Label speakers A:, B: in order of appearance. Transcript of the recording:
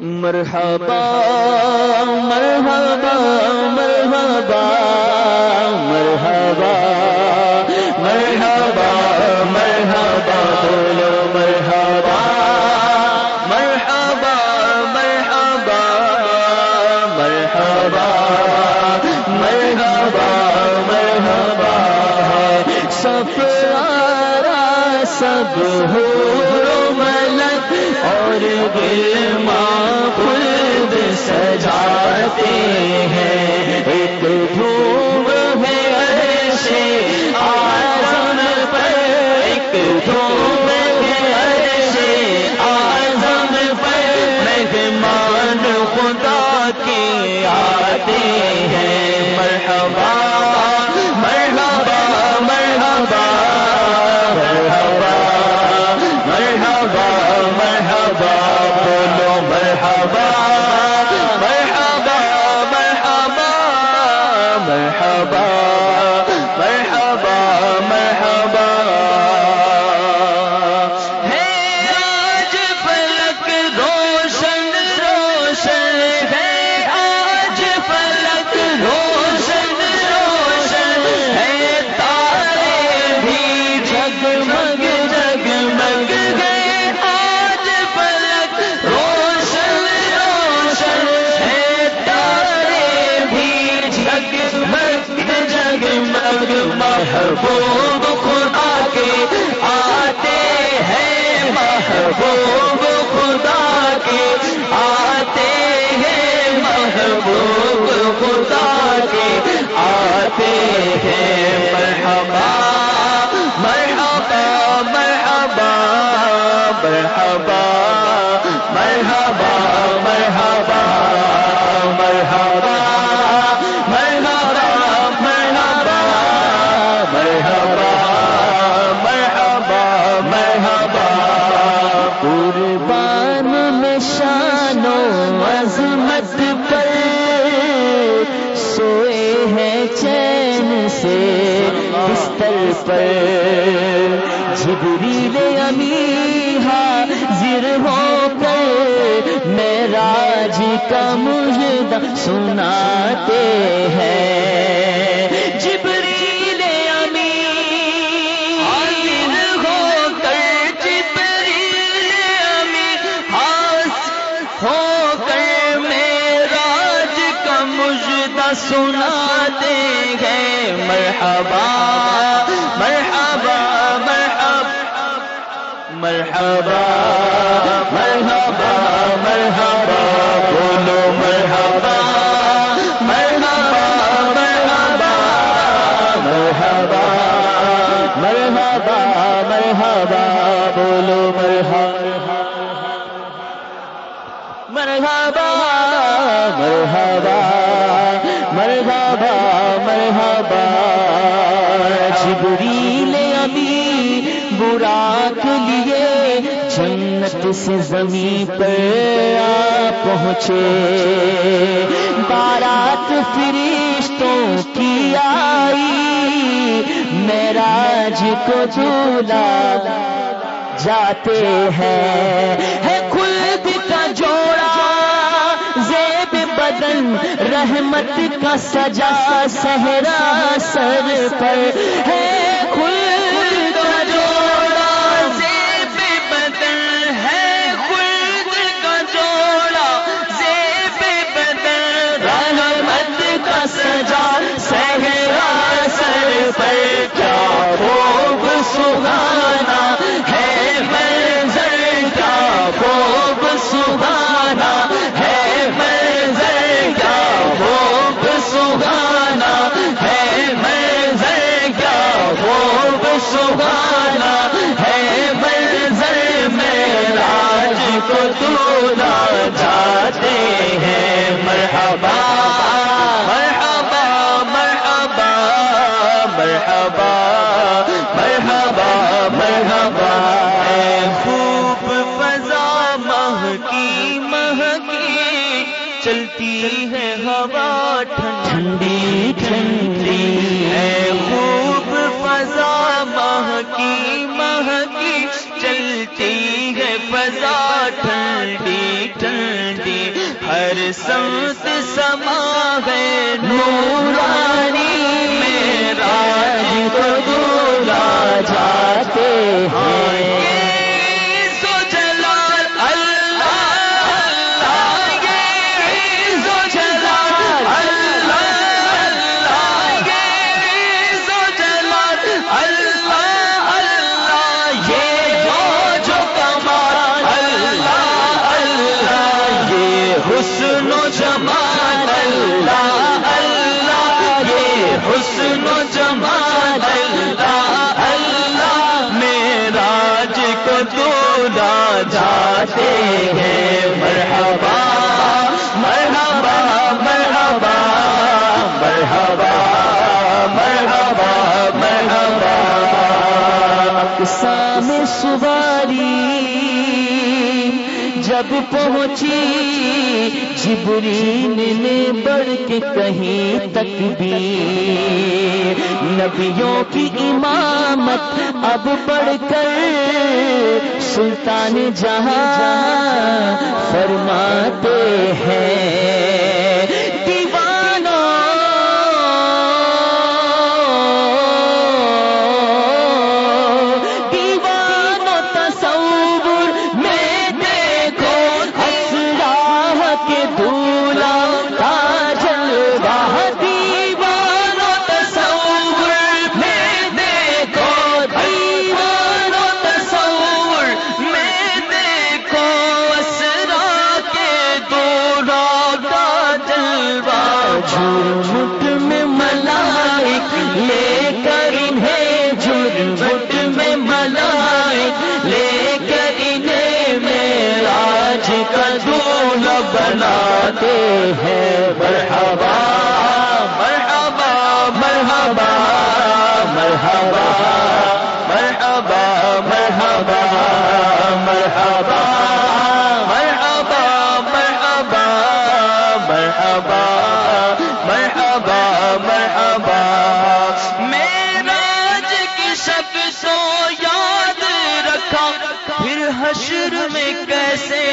A: مرحبا مرحبا مرحبا مرحبا مرحبا مرحبا بولو مرحبا مرحبا مرحبا مرحبا مرحبا مرحبا سب سب ہو سجاتے ہیں۔ ایک دھوم ہے عرش آزم پر۔ ایک دھوم ہے عرش آزم پر۔ مہمان خدا کے آتے ہیں۔ مرحبا محبوب خدا کے آتے ہیں محبوب سے بستر پر۔ جبریل امی ہاں حاضر ہو کر معراج کا مجدہ سناتے ہیں۔ جبریل امی حاضر ہو کر، جبریل امی حاضر ہو کر معراج کا مجدہ سناتے ہیں مرحبا مرحبا مرحبا مرحبا مرحبا مرحبا بولو مرحبا مرحبا مرحبا مرحبا مرحبا مرحبا بولو مرحبا مرحبا مرحبا مرحبا مرحبا۔ جبریل ابھی براق لیے جنت سے زمین پر آ پہنچے۔ بارات فرشتوں کی آئی، معراج کو جھولا جاتے ہیں، ہے بدن رحمت کا سجا صحرا سر پر ہے۔ مہکی مہکی، چلتی ہے ہوا ٹھنڈی ٹھنڈی اے خوب فضا، مہکی مہکی، چلتی ہے فضا ٹھنڈی ٹھنڈی، ہر سمت سما گئے نورانی، میرا جی کو دولا جاتے ہیں۔ جمال اللہ اللہ، یہ حسن و جمال اللہ اللہ میراج کو دولا جاتے ہیں، مرحبا مرحبا مرحبا مرحبا مرحبا مرحبا۔ سام سواری جب پہنچی جبرین نے بڑھ کے کہیں تک بھی نبیوں کی امامت اب بڑھ کر سلطان جہاں فرماتے ہیں۔ جھوٹ میں ملائک لے کر انہیں جھوٹ میں ملائک لے کر انہیں میراج کا دولہ بناتے ہیں، مرحبا۔ مرحبا میراج کی شخص یاد رکھا پھر حشر میں کیسے